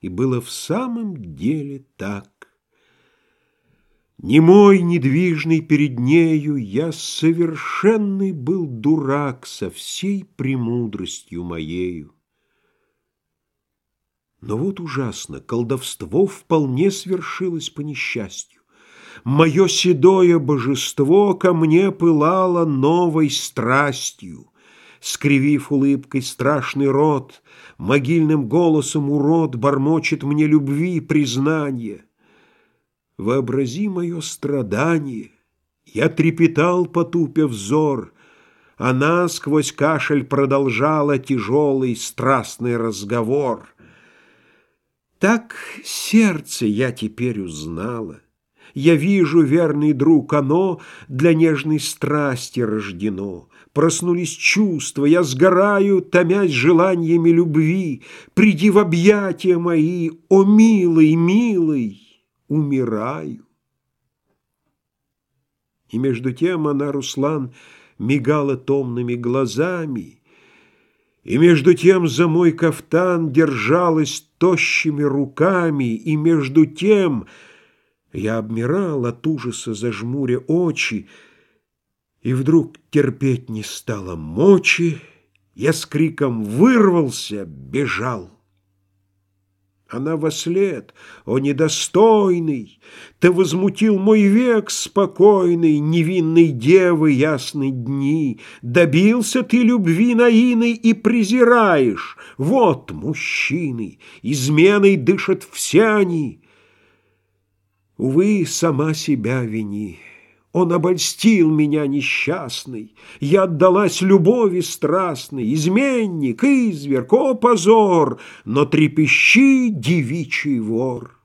И было в самом деле так. Немой, недвижный перед нею, Я совершенный был дурак Со всей премудростью моею. Но вот ужасно, колдовство Вполне свершилось по несчастью. Мое седое божество Ко мне пылало новой страстью. Скривив улыбкой страшный рот, Могильным голосом урод Бормочет мне любви признание. Вообрази мое страдание. Я трепетал, потупя взор. Она сквозь кашель продолжала Тяжелый страстный разговор. Так сердце я теперь узнала. Я вижу, верный друг, оно Для нежной страсти рождено. Проснулись чувства, я сгораю, Томясь желаниями любви. Приди в объятия мои, о милый, милый, умираю. И между тем она, Руслан, мигала томными глазами, И между тем за мой кафтан держалась тощими руками, И между тем я обмирал от ужаса, зажмуря очи, И вдруг терпеть не стало мочи, Я с криком вырвался, бежал. Она во след, о недостойный, Ты возмутил мой век спокойный, Невинной девы ясной дни, Добился ты любви наиной И презираешь, вот мужчины, Изменой дышат все они. Увы, сама себя вини. Он обольстил меня несчастный, Я отдалась любови страстной, Изменник, изверг, о позор, Но трепещи, девичий вор.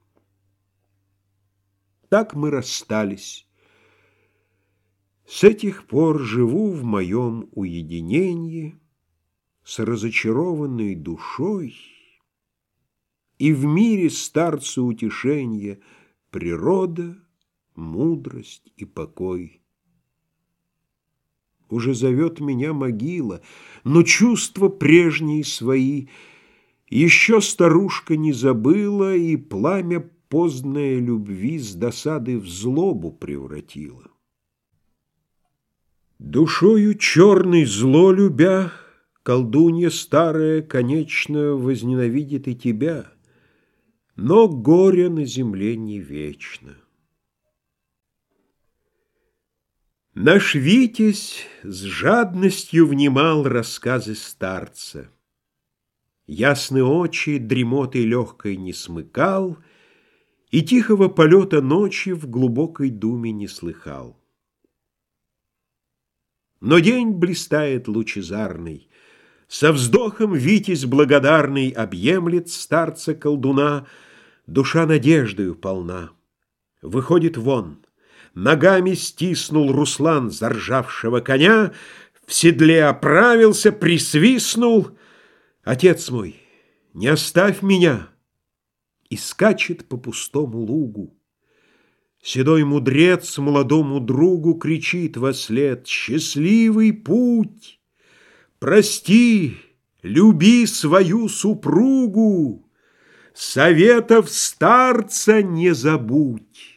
Так мы расстались. С этих пор живу в моем уединении С разочарованной душой, И в мире старца утешенья Природа — мудрость и покой. Уже зовет меня могила, но чувства прежние свои Еще старушка не забыла И пламя поздной любви С досады в злобу превратила. Душою черной зло любя, Колдунья старая, конечно, Возненавидит и тебя, Но горе на земле не вечно. Наш Витязь с жадностью внимал рассказы старца. Ясные очи дремотой легкой не смыкал И тихого полета ночи в глубокой думе не слыхал. Но день блистает лучезарный, Со вздохом Витязь благодарный Объемлет старца-колдуна, Душа надеждою полна. Выходит вон — Ногами стиснул Руслан заржавшего коня, В седле оправился, присвистнул. Отец мой, не оставь меня! И скачет по пустому лугу. Седой мудрец молодому другу Кричит во след «Счастливый путь! Прости, люби свою супругу, Советов старца не забудь!»